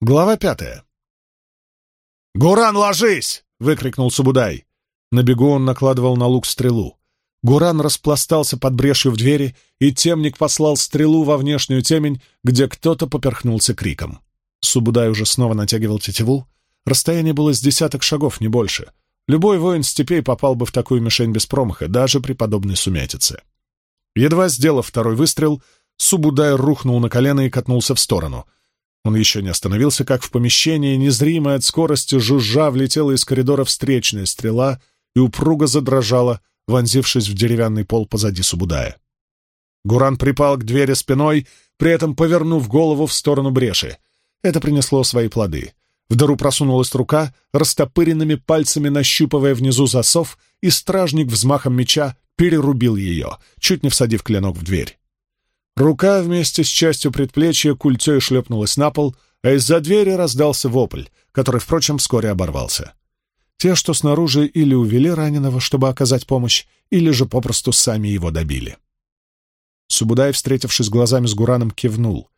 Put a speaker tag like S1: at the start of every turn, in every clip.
S1: Глава пятая. «Гуран, ложись!» — выкрикнул Субудай. На бегу он накладывал на лук стрелу. Гуран распластался под брешью в двери, и темник послал стрелу во внешнюю темень, где кто-то поперхнулся криком. Субудай уже снова натягивал тетиву. Расстояние было с десяток шагов, не больше. Любой воин степей попал бы в такую мишень без промаха, даже при подобной сумятице. Едва сделав второй выстрел, Субудай рухнул на колено и катнулся в сторону — он еще не остановился, как в помещении, незримая от скорости жужжа, влетела из коридора встречная стрела и упруго задрожала, вонзившись в деревянный пол позади Субудая. Гуран припал к двери спиной, при этом повернув голову в сторону бреши. Это принесло свои плоды. В дыру просунулась рука, растопыренными пальцами нащупывая внизу засов, и стражник взмахом меча перерубил ее, чуть не всадив клинок в дверь. Рука вместе с частью предплечья культей шлепнулась на пол, а из-за двери раздался вопль, который, впрочем, вскоре оборвался. Те, что снаружи, или увели раненого, чтобы оказать помощь, или же попросту сами его добили. Субудай, встретившись глазами с Гураном, кивнул.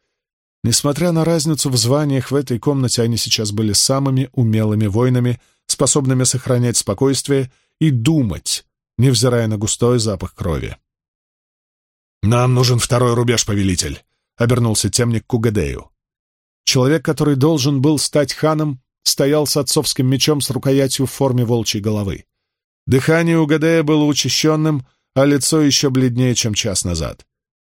S1: Несмотря на разницу в званиях, в этой комнате они сейчас были самыми умелыми воинами, способными сохранять спокойствие и думать, невзирая на густой запах крови. «Нам нужен второй рубеж, повелитель», — обернулся темник к Угадею. Человек, который должен был стать ханом, стоял с отцовским мечом с рукоятью в форме волчьей головы. Дыхание Угадея было учащенным, а лицо еще бледнее, чем час назад.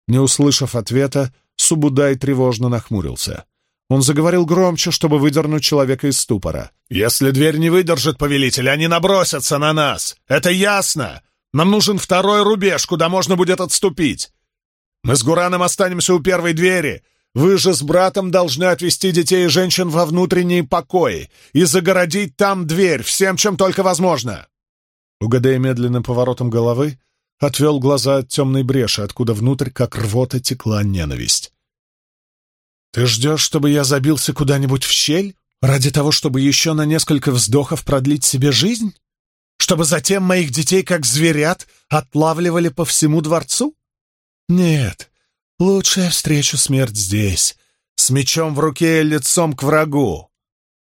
S1: Не услышав ответа, Субудай тревожно нахмурился. Он заговорил громче, чтобы выдернуть человека из ступора. «Если дверь не выдержит, повелитель, они набросятся на нас! Это ясно! Нам нужен второй рубеж, куда можно будет отступить! Мы с Гураном останемся у первой двери. Вы же с братом должны отвезти детей и женщин во внутренние покои и загородить там дверь всем, чем только возможно». Угадая медленным поворотом головы, отвел глаза от темной бреши, откуда внутрь, как рвота, текла ненависть. «Ты ждешь, чтобы я забился куда-нибудь в щель? Ради того, чтобы еще на несколько вздохов продлить себе жизнь? Чтобы затем моих детей, как зверят, отлавливали по всему дворцу? «Нет, лучше я встречу смерть здесь, с мечом в руке и лицом к врагу!»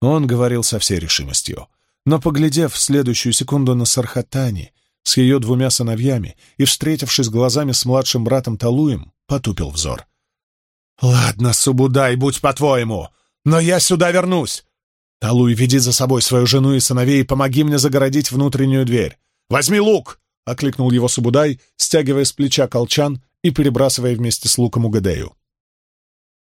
S1: Он говорил со всей решимостью, но, поглядев в следующую секунду на Сархатани с ее двумя сыновьями и встретившись глазами с младшим братом Талуем, потупил взор. «Ладно, Субудай, будь по-твоему, но я сюда вернусь!» «Талуй, веди за собой свою жену и сыновей и помоги мне загородить внутреннюю дверь. Возьми лук!» — окликнул его Субудай, стягивая с плеча колчан и перебрасывая вместе с луком Угадею.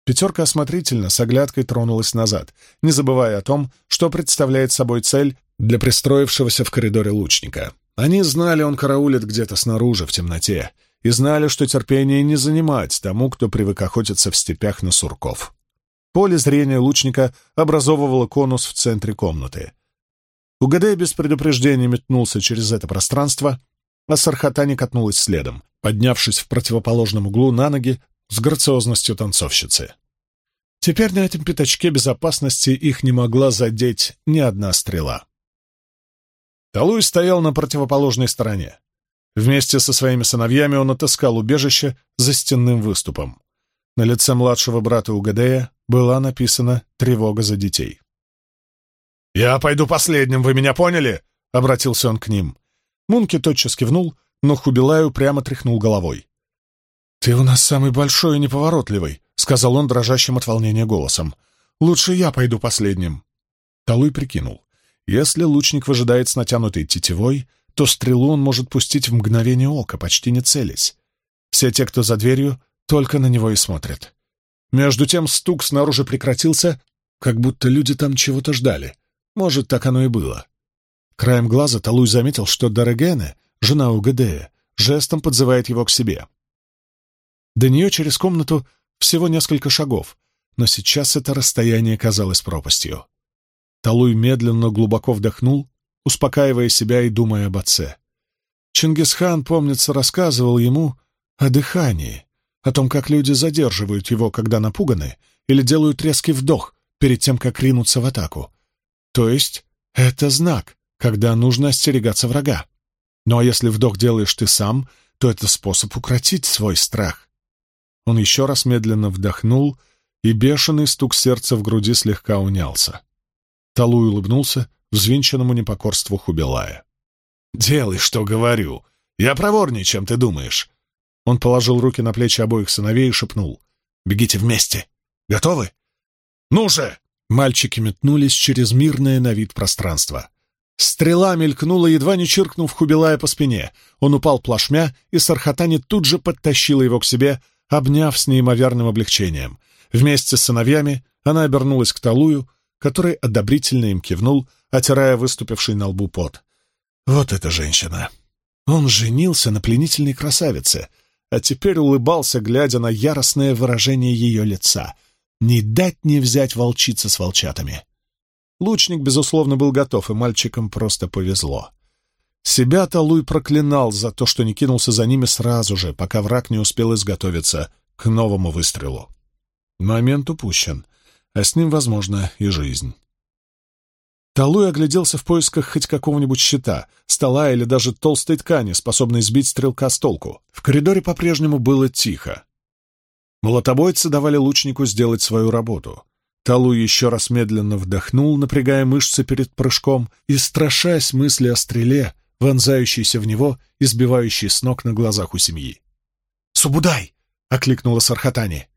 S1: Пятерка осмотрительно, с оглядкой тронулась назад, не забывая о том, что представляет собой цель для пристроившегося в коридоре лучника. Они знали, он караулит где-то снаружи, в темноте, и знали, что терпение не занимать тому, кто привык охотиться в степях на сурков. Поле зрения лучника образовывало конус в центре комнаты. Угадей без предупреждения метнулся через это пространство, а Сархатани катнулась следом поднявшись в противоположном углу на ноги с грациозностью танцовщицы. Теперь на этом пятачке безопасности их не могла задеть ни одна стрела. Талуй стоял на противоположной стороне. Вместе со своими сыновьями он отыскал убежище за стенным выступом. На лице младшего брата Угадея была написана «Тревога за детей». «Я пойду последним, вы меня поняли?» — обратился он к ним. Мунки тотчас кивнул, но Хубилаю прямо тряхнул головой. «Ты у нас самый большой и неповоротливый», — сказал он дрожащим от волнения голосом. «Лучше я пойду последним». Талуй прикинул. Если лучник выжидает с натянутой тетивой, то стрелу он может пустить в мгновение ока, почти не целясь. Все те, кто за дверью, только на него и смотрят. Между тем стук снаружи прекратился, как будто люди там чего-то ждали. Может, так оно и было. Краем глаза Талуй заметил, что Дорогене жена Угадея, жестом подзывает его к себе. До нее через комнату всего несколько шагов, но сейчас это расстояние казалось пропастью. Талуй медленно глубоко вдохнул, успокаивая себя и думая об отце. Чингисхан, помнится, рассказывал ему о дыхании, о том, как люди задерживают его, когда напуганы, или делают резкий вдох перед тем, как ринуться в атаку. То есть это знак, когда нужно остерегаться врага. Ну а если вдох делаешь ты сам, то это способ укротить свой страх. Он еще раз медленно вдохнул и бешеный стук сердца в груди слегка унялся. Талуй улыбнулся взвинченному непокорству Хубилая. «Делай, что говорю. Я проворнее, чем ты думаешь». Он положил руки на плечи обоих сыновей и шепнул. «Бегите вместе. Готовы?» «Ну же!» Мальчики метнулись через мирное на вид пространство. Стрела мелькнула, едва не чиркнув Хубилая по спине. Он упал плашмя, и Сархатани тут же подтащила его к себе, обняв с неимоверным облегчением. Вместе с сыновьями она обернулась к Талую, который одобрительно им кивнул, отирая выступивший на лбу пот. Вот эта женщина! Он женился на пленительной красавице, а теперь улыбался, глядя на яростное выражение ее лица. Не дать не взять волчица с волчатами. Лучник, безусловно, был готов, и мальчикам просто повезло. Себя-то Луй проклинал за то, что не кинулся за ними сразу же, пока враг не успел изготовиться к новому выстрелу. Момент упущен, а с ним, возможно, и жизнь. Талуй огляделся в поисках хоть какого-нибудь щита, стола или даже толстой ткани, способной сбить стрелка с толку. В коридоре по-прежнему было тихо. Молотобойцы давали лучнику сделать свою работу. Талу еще раз медленно вдохнул, напрягая мышцы перед прыжком и страшась мысли о стреле, вонзающейся в него и сбивающей с ног на глазах у семьи. «Субудай!» — окликнула Сархатани.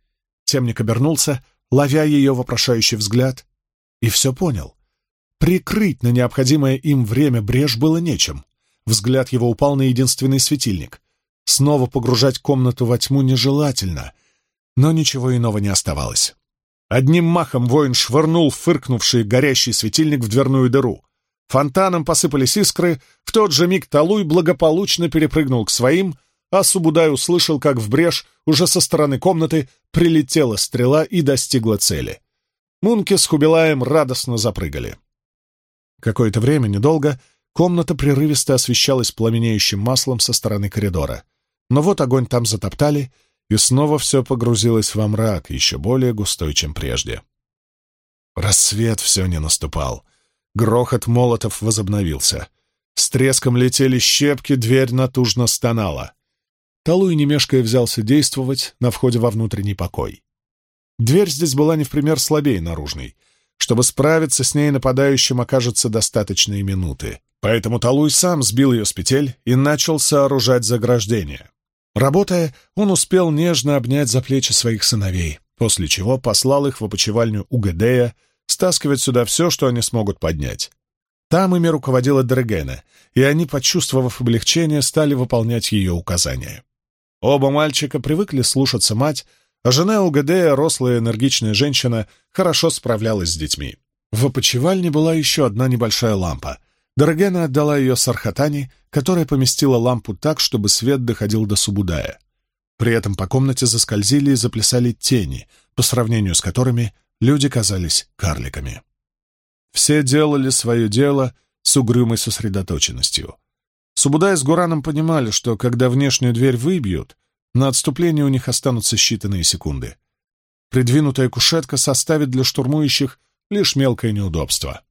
S1: Темник обернулся, ловя ее вопрошающий взгляд, и все понял. Прикрыть на необходимое им время брешь было нечем. Взгляд его упал на единственный светильник. Снова погружать комнату во тьму нежелательно, но ничего иного не оставалось. Одним махом воин швырнул фыркнувший горящий светильник в дверную дыру. Фонтаном посыпались искры, в тот же миг Талуй благополучно перепрыгнул к своим, а Субудай услышал, как в брешь уже со стороны комнаты прилетела стрела и достигла цели. Мунки с Хубилаем радостно запрыгали. Какое-то время, недолго, комната прерывисто освещалась пламенеющим маслом со стороны коридора. Но вот огонь там затоптали, и снова все погрузилось во мрак, еще более густой, чем прежде. Рассвет все не наступал. Грохот молотов возобновился. С треском летели щепки, дверь натужно стонала. Талуй, не мешкая, взялся действовать на входе во внутренний покой. Дверь здесь была не в пример слабее наружной. Чтобы справиться с ней нападающим окажется достаточные минуты. Поэтому Талуй сам сбил ее с петель и начал сооружать заграждение. Работая, он успел нежно обнять за плечи своих сыновей, после чего послал их в опочивальню Угадея стаскивать сюда все, что они смогут поднять. Там ими руководила Дрегена, и они, почувствовав облегчение, стали выполнять ее указания. Оба мальчика привыкли слушаться мать, а жена Угадея, рослая энергичная женщина, хорошо справлялась с детьми. В опочивальне была еще одна небольшая лампа. Дорогена отдала ее Сархатани, которая поместила лампу так, чтобы свет доходил до Субудая. При этом по комнате заскользили и заплясали тени, по сравнению с которыми люди казались карликами. Все делали свое дело с угрюмой сосредоточенностью. Субудай с Гураном понимали, что когда внешнюю дверь выбьют, на отступление у них останутся считанные секунды. Придвинутая кушетка составит для штурмующих лишь мелкое неудобство.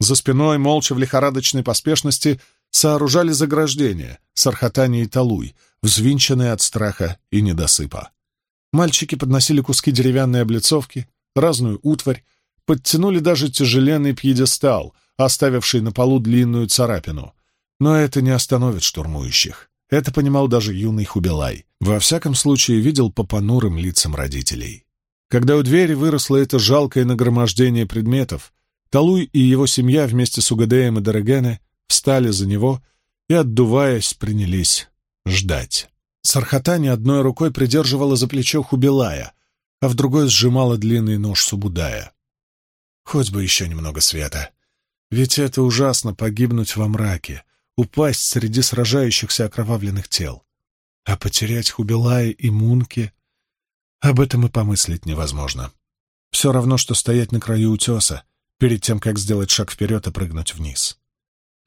S1: За спиной, молча в лихорадочной поспешности, сооружали заграждения, сархатани и талуй, взвинченные от страха и недосыпа. Мальчики подносили куски деревянной облицовки, разную утварь, подтянули даже тяжеленный пьедестал, оставивший на полу длинную царапину. Но это не остановит штурмующих. Это понимал даже юный Хубилай. Во всяком случае, видел по понурым лицам родителей. Когда у двери выросло это жалкое нагромождение предметов, Талуй и его семья вместе с Угадеем и Дорогене встали за него и, отдуваясь, принялись ждать. Сархатани одной рукой придерживала за плечо Хубилая, а в другой сжимала длинный нож Субудая. Хоть бы еще немного света. Ведь это ужасно погибнуть во мраке, упасть среди сражающихся окровавленных тел. А потерять Хубилая и Мунки — об этом и помыслить невозможно. Все равно, что стоять на краю утеса, перед тем, как сделать шаг вперед и прыгнуть вниз.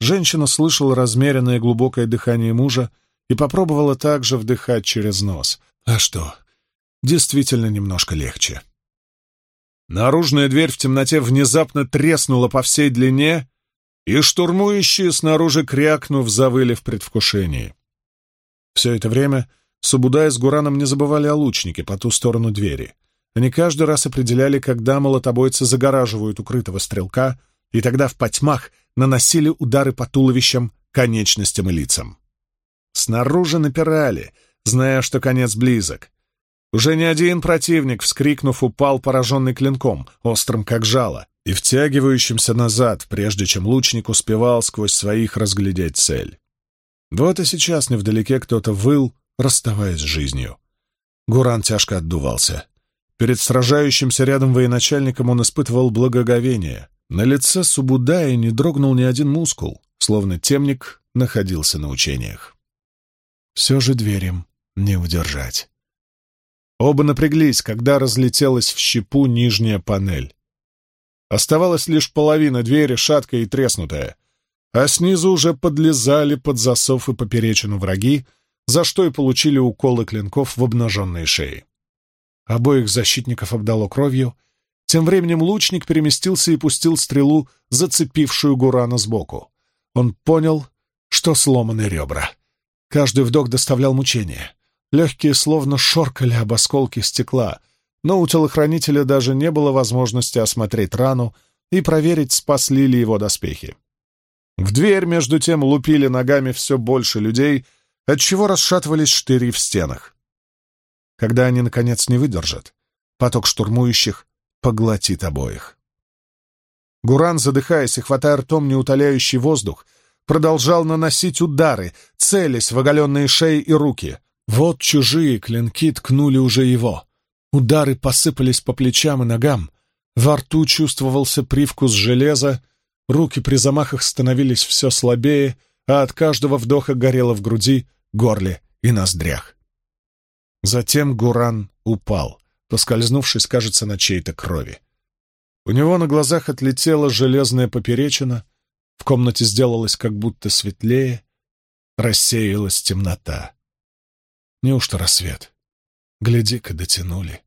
S1: Женщина слышала размеренное глубокое дыхание мужа и попробовала также вдыхать через нос. А что? Действительно немножко легче. Наружная дверь в темноте внезапно треснула по всей длине, и штурмующие снаружи крякнув завыли в предвкушении. Все это время Субудай с Гураном не забывали о лучнике по ту сторону двери. Они каждый раз определяли, когда молотобойцы загораживают укрытого стрелка, и тогда в потьмах наносили удары по туловищам, конечностям и лицам. Снаружи напирали, зная, что конец близок. Уже не один противник, вскрикнув, упал пораженный клинком, острым как жало, и втягивающимся назад, прежде чем лучник успевал сквозь своих разглядеть цель. Вот и сейчас невдалеке кто-то выл, расставаясь с жизнью. Гуран тяжко отдувался. Перед сражающимся рядом военачальником он испытывал благоговение. На лице Субудая не дрогнул ни один мускул, словно темник находился на учениях. Все же дверем не удержать. Оба напряглись, когда разлетелась в щепу нижняя панель. Оставалась лишь половина двери, шаткая и треснутая, а снизу уже подлезали под засов и поперечину враги, за что и получили уколы клинков в обнаженные шеи. Обоих защитников обдало кровью. Тем временем лучник переместился и пустил стрелу, зацепившую Гурана сбоку. Он понял, что сломаны ребра. Каждый вдох доставлял мучение. Легкие словно шоркали об осколки стекла, но у телохранителя даже не было возможности осмотреть рану и проверить, спасли ли его доспехи. В дверь, между тем, лупили ногами все больше людей, отчего расшатывались штыри в стенах. Когда они, наконец, не выдержат, поток штурмующих поглотит обоих. Гуран, задыхаясь и хватая ртом неутоляющий воздух, продолжал наносить удары, целясь в оголенные шеи и руки. Вот чужие клинки ткнули уже его. Удары посыпались по плечам и ногам. Во рту чувствовался привкус железа, руки при замахах становились все слабее, а от каждого вдоха горело в груди, горле и ноздрях. Затем Гуран упал, поскользнувшись, кажется, на чьей-то крови. У него на глазах отлетела железная поперечина, в комнате сделалось как будто светлее, рассеялась темнота. Неужто рассвет? Гляди-ка, дотянули.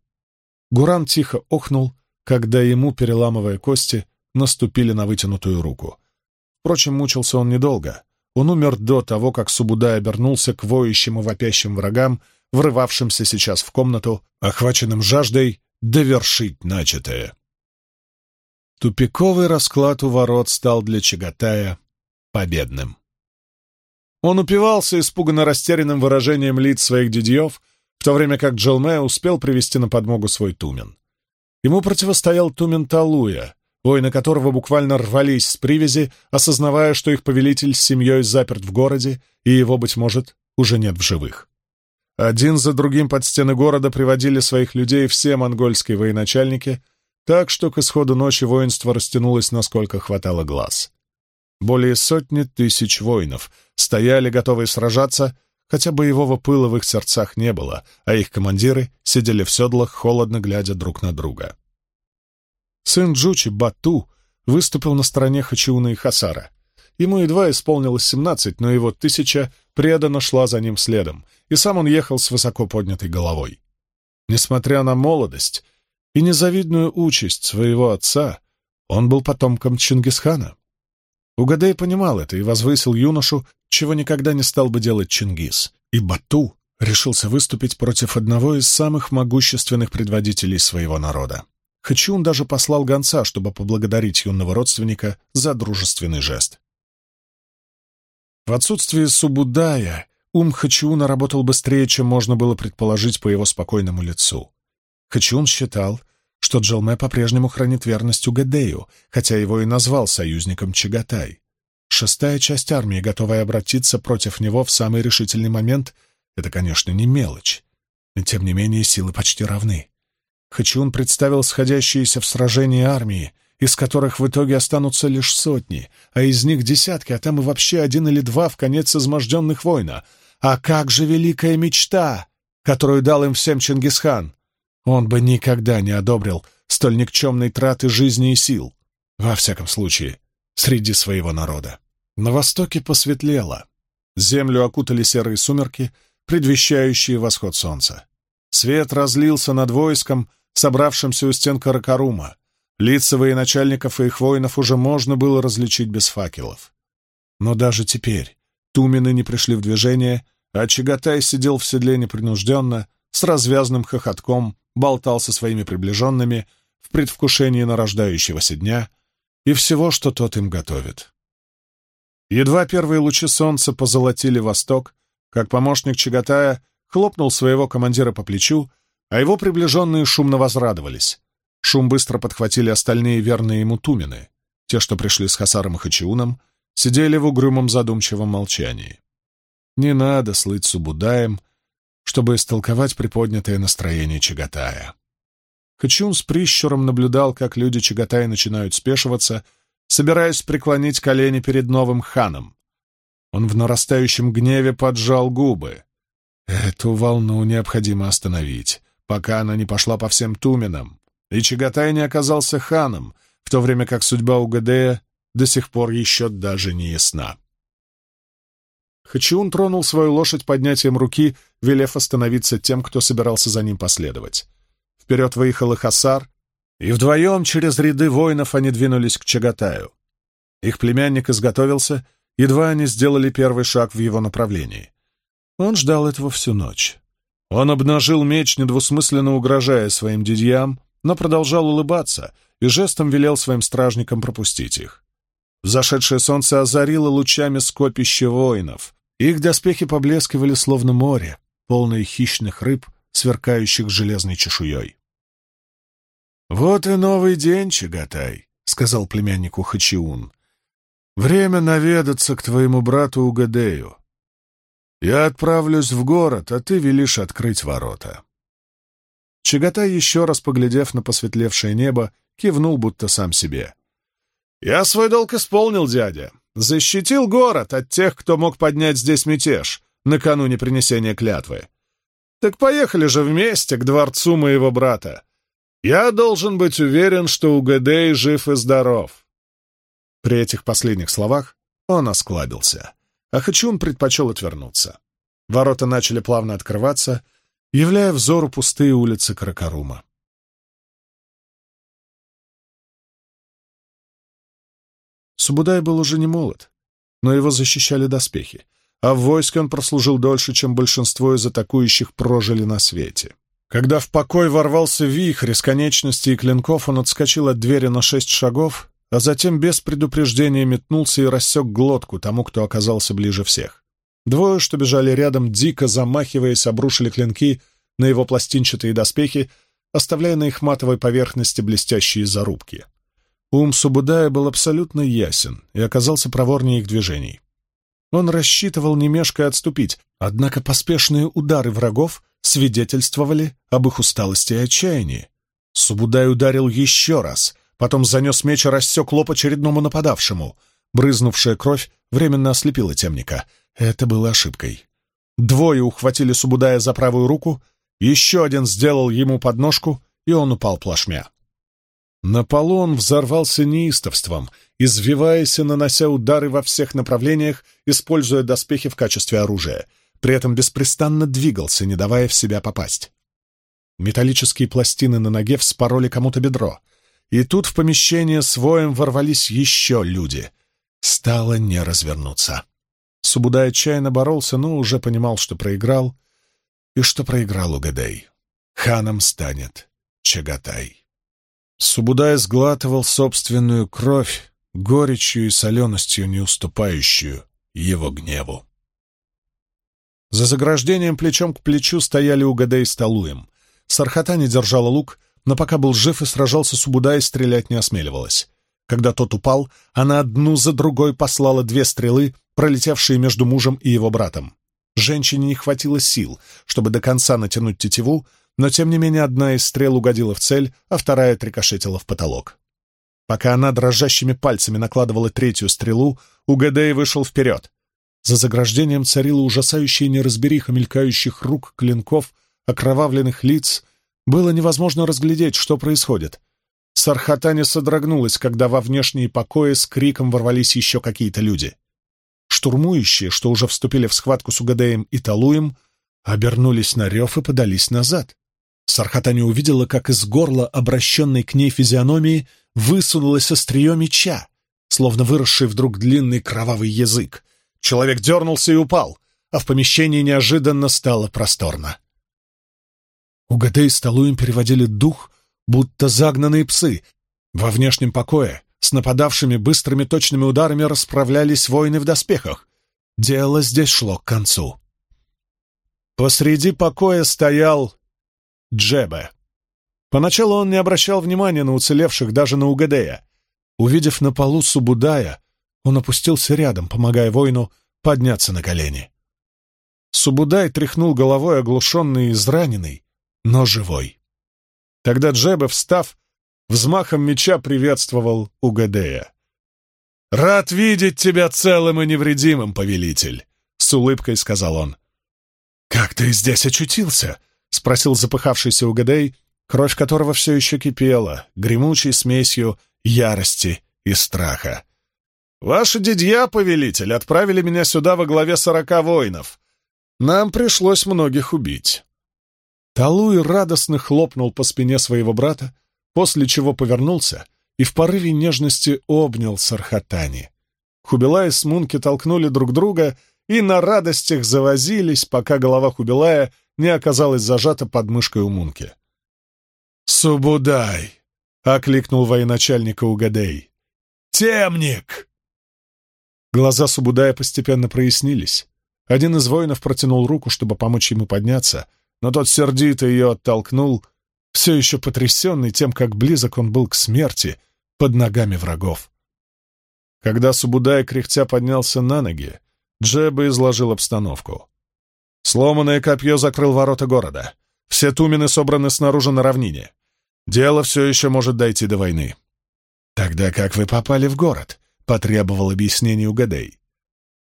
S1: Гуран тихо охнул, когда ему, переламывая кости, наступили на вытянутую руку. Впрочем, мучился он недолго. Он умер до того, как Субудай обернулся к воющим и вопящим врагам, врывавшимся сейчас в комнату, охваченным жаждой довершить начатое. Тупиковый расклад у ворот стал для Чагатая победным. Он упивался испуганно растерянным выражением лиц своих дядьев, в то время как Джилме успел привести на подмогу свой тумен. Ему противостоял тумен Талуя, воины которого буквально рвались с привязи, осознавая, что их повелитель с семьей заперт в городе, и его, быть может, уже нет в живых. Один за другим под стены города приводили своих людей все монгольские военачальники, так что к исходу ночи воинство растянулось, насколько хватало глаз. Более сотни тысяч воинов стояли, готовые сражаться, хотя боевого пыла в их сердцах не было, а их командиры сидели в седлах, холодно глядя друг на друга. Сын Джучи, Бату, выступил на стороне Хачиуна и Хасара. Ему едва исполнилось семнадцать, но его тысяча преданно шла за ним следом, и сам он ехал с высоко поднятой головой. Несмотря на молодость и незавидную участь своего отца, он был потомком Чингисхана. Угадей понимал это и возвысил юношу, чего никогда не стал бы делать Чингис, и Бату решился выступить против одного из самых могущественных предводителей своего народа. Хачун даже послал гонца, чтобы поблагодарить юного родственника за дружественный жест. В отсутствие Субудая ум Хачиуна работал быстрее, чем можно было предположить по его спокойному лицу. Хачиун считал, что Джалме по-прежнему хранит верность Угадею, хотя его и назвал союзником Чагатай. Шестая часть армии, готовая обратиться против него в самый решительный момент, это, конечно, не мелочь, но тем не менее силы почти равны. Хачиун представил сходящиеся в сражении армии — из которых в итоге останутся лишь сотни, а из них десятки, а там и вообще один или два в конец изможденных война. А как же великая мечта, которую дал им всем Чингисхан? Он бы никогда не одобрил столь никчемной траты жизни и сил, во всяком случае, среди своего народа. На востоке посветлело. Землю окутали серые сумерки, предвещающие восход солнца. Свет разлился над войском, собравшимся у стен Каракарума. Лица военачальников и их воинов уже можно было различить без факелов. Но даже теперь тумены не пришли в движение, а Чагатай сидел в седле непринужденно, с развязным хохотком болтал со своими приближенными в предвкушении нарождающегося дня и всего, что тот им готовит. Едва первые лучи солнца позолотили восток, как помощник Чагатая хлопнул своего командира по плечу, а его приближенные шумно возрадовались. Шум быстро подхватили остальные верные ему тумены. Те, что пришли с Хасаром и Хачиуном, сидели в угрюмом задумчивом молчании. Не надо слыть Субудаем, чтобы истолковать приподнятое настроение Чагатая. Хачиун с прищуром наблюдал, как люди Чагатая начинают спешиваться, собираясь преклонить колени перед новым ханом. Он в нарастающем гневе поджал губы. Эту волну необходимо остановить, пока она не пошла по всем туменам, и Чагатай не оказался ханом, в то время как судьба Угадея до сих пор еще даже не ясна. Хачиун тронул свою лошадь поднятием руки, велев остановиться тем, кто собирался за ним последовать. Вперед выехал и Хасар, и вдвоем через ряды воинов они двинулись к Чагатаю. Их племянник изготовился, едва они сделали первый шаг в его направлении. Он ждал этого всю ночь. Он обнажил меч, недвусмысленно угрожая своим дядьям, но продолжал улыбаться и жестом велел своим стражникам пропустить их. Зашедшее солнце озарило лучами скопище воинов. Их доспехи поблескивали словно море, полное хищных рыб, сверкающих железной чешуей. «Вот и новый день, Чагатай», — сказал племяннику Хачиун. «Время наведаться к твоему брату Угадею. Я отправлюсь в город, а ты велишь открыть ворота». Чагатай, еще раз поглядев на посветлевшее небо, кивнул будто сам себе. «Я свой долг исполнил, дядя. Защитил город от тех, кто мог поднять здесь мятеж накануне принесения клятвы. Так поехали же вместе к дворцу моего брата. Я должен быть уверен, что Угадей жив и здоров». При этих последних словах он осклабился, а Хачун предпочел отвернуться. Ворота начали плавно открываться — являя взору пустые улицы Каракарума. Субудай был уже не молод, но его защищали доспехи, а в войске он прослужил дольше, чем большинство из атакующих прожили на свете. Когда в покой ворвался вихрь из конечностей и клинков, он отскочил от двери на шесть шагов, а затем без предупреждения метнулся и рассек глотку тому, кто оказался ближе всех. Двое, что бежали рядом, дико замахиваясь, обрушили клинки на его пластинчатые доспехи, оставляя на их матовой поверхности блестящие зарубки. Ум Субудая был абсолютно ясен и оказался проворнее их движений. Он рассчитывал не мешкая отступить, однако поспешные удары врагов свидетельствовали об их усталости и отчаянии. Субудай ударил еще раз, потом занес меч и рассек лоб очередному нападавшему. Брызнувшая кровь временно ослепила темника — это было ошибкой. Двое ухватили Субудая за правую руку, еще один сделал ему подножку, и он упал плашмя. На полу он взорвался неистовством, извиваясь и нанося удары во всех направлениях, используя доспехи в качестве оружия, при этом беспрестанно двигался, не давая в себя попасть. Металлические пластины на ноге вспороли кому-то бедро, и тут в помещение с воем ворвались еще люди. Стало не развернуться. Субудай отчаянно боролся, но уже понимал, что проиграл, и что проиграл Угадей. Ханом станет Чагатай. Субудай сглатывал собственную кровь, горечью и соленостью, не уступающую его гневу. За заграждением плечом к плечу стояли Угадей с Талуем. Сархата не держала лук, но пока был жив и сражался с Убудай, стрелять не осмеливалась. Когда тот упал, она одну за другой послала две стрелы, пролетевшие между мужем и его братом. Женщине не хватило сил, чтобы до конца натянуть тетиву, но тем не менее одна из стрел угодила в цель, а вторая трикошетила в потолок. Пока она дрожащими пальцами накладывала третью стрелу, Угадей вышел вперед. За заграждением царила ужасающая неразбериха мелькающих рук, клинков, окровавленных лиц. Было невозможно разглядеть, что происходит. Сархатане содрогнулась, когда во внешние покои с криком ворвались еще какие-то люди. Штурмующие, что уже вступили в схватку с Угадеем и Талуем, обернулись на рев и подались назад. Сархатане увидела, как из горла обращенной к ней физиономии высунулось острие меча, словно выросший вдруг длинный кровавый язык. Человек дернулся и упал, а в помещении неожиданно стало просторно. Угадей с Талуем переводили дух, будто загнанные псы. Во внешнем покое с нападавшими быстрыми точными ударами расправлялись воины в доспехах. Дело здесь шло к концу. Посреди покоя стоял Джебе. Поначалу он не обращал внимания на уцелевших даже на Угадея. Увидев на полу Субудая, он опустился рядом, помогая воину подняться на колени. Субудай тряхнул головой, оглушенный и израненный, но живой. Тогда Джебе, встав, взмахом меча приветствовал Угадея. «Рад видеть тебя целым и невредимым, повелитель!» — с улыбкой сказал он. «Как ты здесь очутился?» — спросил запыхавшийся Угадей, кровь которого все еще кипела, гремучей смесью ярости и страха. «Ваши дядья, повелитель, отправили меня сюда во главе сорока воинов. Нам пришлось многих убить». Талуй радостно хлопнул по спине своего брата, после чего повернулся и в порыве нежности обнял Сархатани. Хубилай с Мунки толкнули друг друга и на радостях завозились, пока голова Хубилая не оказалась зажата под мышкой у Мунки. «Субудай!» — окликнул военачальника Угадей. «Темник!» Глаза Субудая постепенно прояснились. Один из воинов протянул руку, чтобы помочь ему подняться, но тот сердито ее оттолкнул, все еще потрясенный тем, как близок он был к смерти под ногами врагов. Когда Субудай кряхтя поднялся на ноги, Джеба изложил обстановку. Сломанное копье закрыл ворота города. Все тумены собраны снаружи на равнине. Дело все еще может дойти до войны. «Тогда как вы попали в город?» — потребовал объяснений Угадей.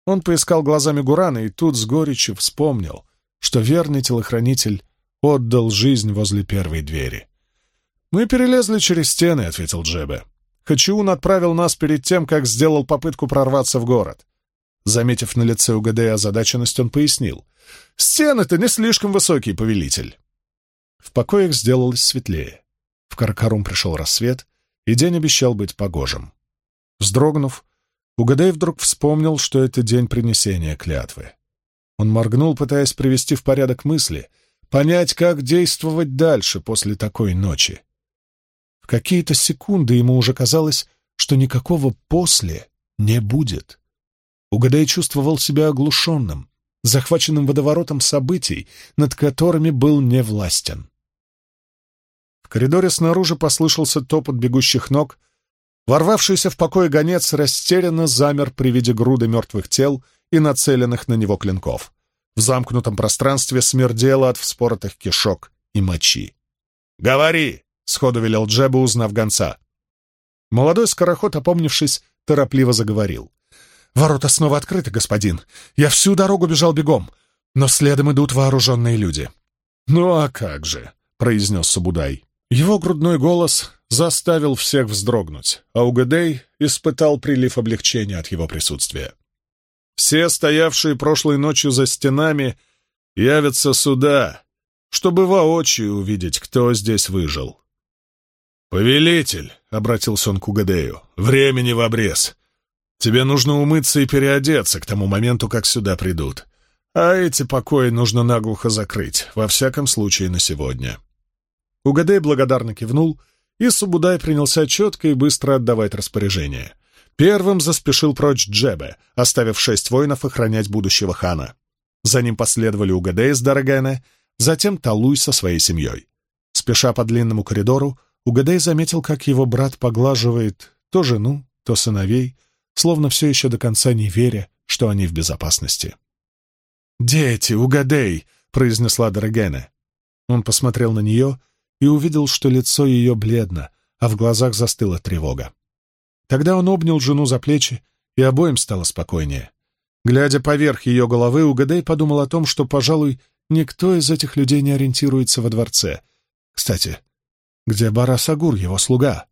S1: Он поискал глазами Гурана и тут с горечью вспомнил, что верный телохранитель отдал жизнь возле первой двери. «Мы перелезли через стены», — ответил Джебе. «Хачиун отправил нас перед тем, как сделал попытку прорваться в город». Заметив на лице УГД озадаченность, он пояснил. «Стены-то не слишком высокий, повелитель». В покоях сделалось светлее. В Каркарум пришел рассвет, и день обещал быть погожим. Вздрогнув, Угадей вдруг вспомнил, что это день принесения клятвы. Он моргнул, пытаясь привести в порядок мысли, понять, как действовать дальше после такой ночи. В какие-то секунды ему уже казалось, что никакого «после» не будет. Угадай чувствовал себя оглушенным, захваченным водоворотом событий, над которыми был невластен. В коридоре снаружи послышался топот бегущих ног. Ворвавшийся в покой гонец растерянно замер при виде груды мертвых тел и нацеленных на него клинков. В замкнутом пространстве смердело от вспоротых кишок и мочи. «Говори!» — сходу велел Джеба, узнав гонца. Молодой скороход, опомнившись, торопливо заговорил. «Ворота снова открыты, господин. Я всю дорогу бежал бегом, но следом идут вооруженные люди». «Ну а как же?» — произнес Сабудай. Его грудной голос заставил всех вздрогнуть, а Угадей испытал прилив облегчения от его присутствия. Все, стоявшие прошлой ночью за стенами, явятся сюда, чтобы воочию увидеть, кто здесь выжил. «Повелитель», — обратился он к Угадею, — «времени в обрез. Тебе нужно умыться и переодеться к тому моменту, как сюда придут. А эти покои нужно наглухо закрыть, во всяком случае на сегодня». Угадей благодарно кивнул, и Субудай принялся четко и быстро отдавать распоряжение. Первым заспешил прочь Джебе, оставив шесть воинов охранять будущего хана. За ним последовали Угадей с Дорогене, затем Талуй со своей семьей. Спеша по длинному коридору, Угадей заметил, как его брат поглаживает то жену, то сыновей, словно все еще до конца не веря, что они в безопасности. «Дети, Угадей!» — произнесла Дорогене. Он посмотрел на нее и увидел, что лицо ее бледно, а в глазах застыла тревога. Тогда он обнял жену за плечи, и обоим стало спокойнее. Глядя поверх ее головы, Угадей подумал о том, что, пожалуй, никто из этих людей не ориентируется во дворце. Кстати, где Барасагур, его слуга?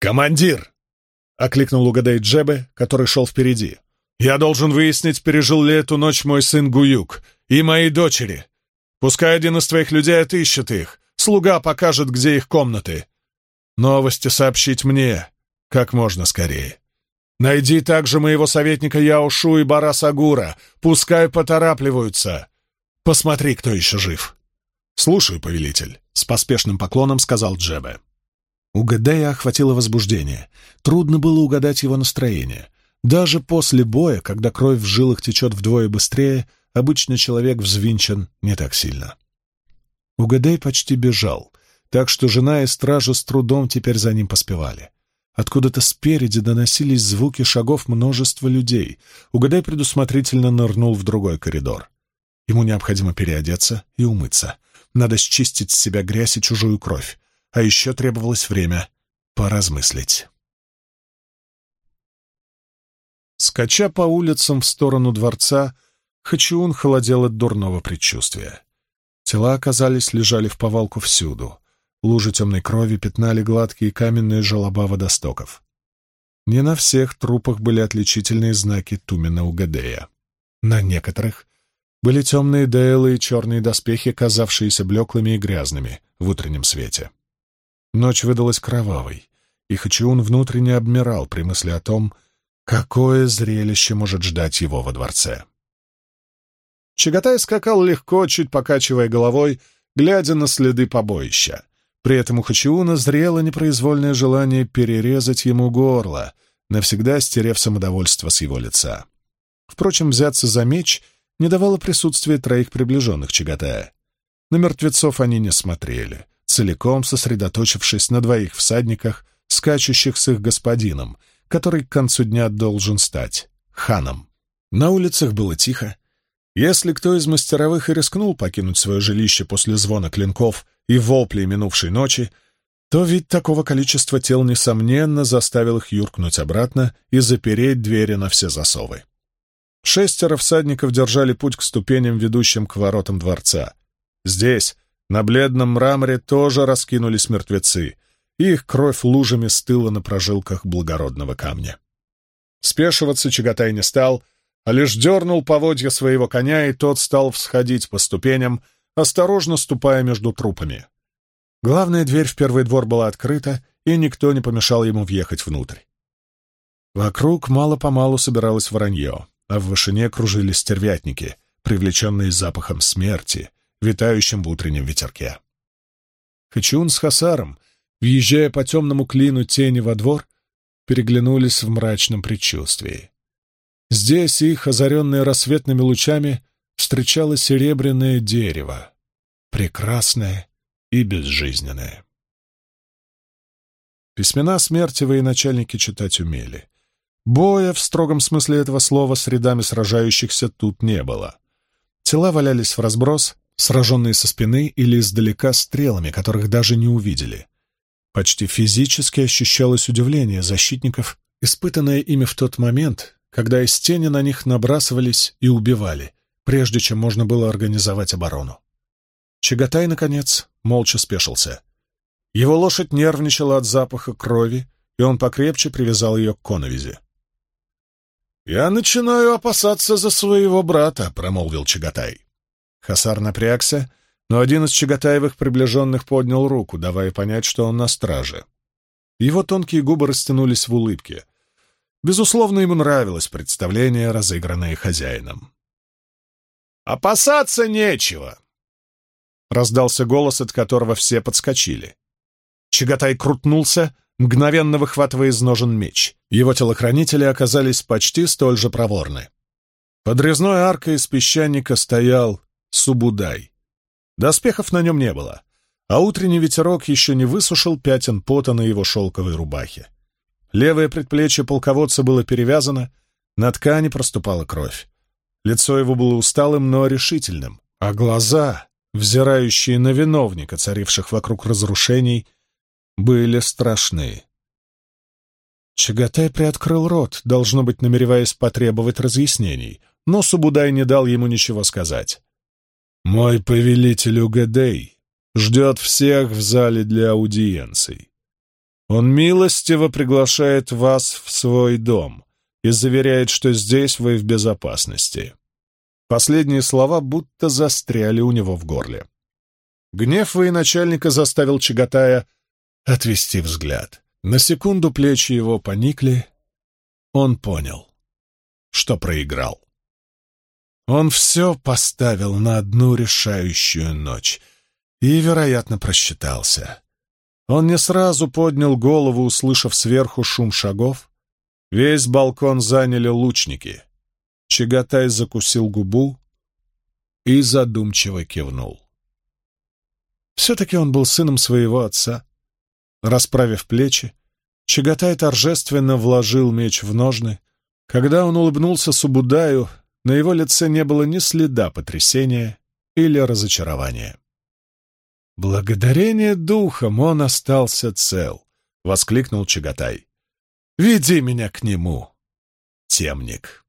S1: «Командир!» — окликнул Угадей Джебе, который шел впереди. «Я должен выяснить, пережил ли эту ночь мой сын Гуюк и мои дочери. Пускай один из твоих людей отыщет их, Слуга покажет, где их комнаты. Новости сообщить мне как можно скорее. Найди также моего советника Яошу и Барасагура. Пускай поторапливаются. Посмотри, кто еще жив. Слушаю, повелитель. — с поспешным поклоном сказал Джебе. У Гадея охватило возбуждение. Трудно было угадать его настроение. Даже после боя, когда кровь в жилах течет вдвое быстрее, обычно человек взвинчен не так сильно. Угадей почти бежал, так что жена и стража с трудом теперь за ним поспевали. Откуда-то спереди доносились звуки шагов множества людей. Угадай предусмотрительно нырнул в другой коридор. Ему необходимо переодеться и умыться. Надо счистить с себя грязь и чужую кровь. А еще требовалось время поразмыслить. Скача по улицам в сторону дворца, Хачиун холодел от дурного предчувствия. Тела, оказались, лежали в повалку всюду. Лужи темной крови пятнали гладкие каменные желоба водостоков. Не на всех трупах были отличительные знаки Тумена Угадея. На некоторых были темные дейлы и черные доспехи, казавшиеся блеклыми и грязными в утреннем свете. Ночь выдалась кровавой, и Хачиун внутренне обмирал при мысли о том, какое зрелище может ждать его во дворце. Чагатай скакал легко, чуть покачивая головой, глядя на следы побоища. При этом у Хачиуна зрело непроизвольное желание перерезать ему горло, навсегда стерев самодовольство с его лица. Впрочем, взяться за меч не давало присутствие троих приближенных Чагатая. На мертвецов они не смотрели, целиком сосредоточившись на двоих всадниках, скачущих с их господином, который к концу дня должен стать ханом. На улицах было тихо. Если кто из мастеровых и рискнул покинуть свое жилище после звона клинков и воплей минувшей ночи, то вид такого количества тел, несомненно, заставил их юркнуть обратно и запереть двери на все засовы. Шестеро всадников держали путь к ступеням, ведущим к воротам дворца. Здесь, на бледном мраморе, тоже раскинулись мертвецы, и их кровь лужами стыла на прожилках благородного камня. Спешиваться Чагатай не стал, а лишь дернул поводья своего коня, и тот стал всходить по ступеням, осторожно ступая между трупами. Главная дверь в первый двор была открыта, и никто не помешал ему въехать внутрь. Вокруг мало-помалу собиралось воронье, а в вышине кружились стервятники, привлеченные запахом смерти, витающим в утреннем ветерке. Хачун с Хасаром, въезжая по темному клину тени во двор, переглянулись в мрачном предчувствии. Здесь их, озаренные рассветными лучами, встречало серебряное дерево, прекрасное и безжизненное. Письмена смерти военачальники читать умели. Боя в строгом смысле этого слова с рядами сражающихся тут не было. Тела валялись в разброс, сраженные со спины или издалека стрелами, которых даже не увидели. Почти физически ощущалось удивление защитников, испытанное ими в тот момент, когда из тени на них набрасывались и убивали, прежде чем можно было организовать оборону. Чагатай, наконец, молча спешился. Его лошадь нервничала от запаха крови, и он покрепче привязал ее к коновизе. «Я начинаю опасаться за своего брата», — промолвил Чагатай. Хасар напрягся, но один из Чагатаевых приближенных поднял руку, давая понять, что он на страже. Его тонкие губы растянулись в улыбке. Безусловно, ему нравилось представление, разыгранное хозяином. «Опасаться нечего!» Раздался голос, от которого все подскочили. Чагатай крутнулся, мгновенно выхватывая из ножен меч. Его телохранители оказались почти столь же проворны. Под резной аркой из песчаника стоял Субудай. Доспехов на нем не было, а утренний ветерок еще не высушил пятен пота на его шелковой рубахе. Левое предплечье полководца было перевязано, на ткани проступала кровь. Лицо его было усталым, но решительным, а глаза, взирающие на виновника, царивших вокруг разрушений, были страшны. Чагатай приоткрыл рот, должно быть, намереваясь потребовать разъяснений, но Субудай не дал ему ничего сказать. «Мой повелитель Угадей ждет всех в зале для аудиенций. Он милостиво приглашает вас в свой дом и заверяет, что здесь вы в безопасности. Последние слова будто застряли у него в горле. Гнев военачальника заставил Чагатая отвести взгляд. На секунду плечи его поникли. Он понял, что проиграл. Он все поставил на одну решающую ночь, И, вероятно, просчитался. Он не сразу поднял голову, услышав сверху шум шагов. Весь балкон заняли лучники. Чагатай закусил губу и задумчиво кивнул. Все-таки он был сыном своего отца. Расправив плечи, Чагатай торжественно вложил меч в ножны. Когда он улыбнулся Субудаю, на его лице не было ни следа потрясения или разочарования. «Благодарение духом он остался цел», — воскликнул Чагатай. «Веди меня к нему, темник».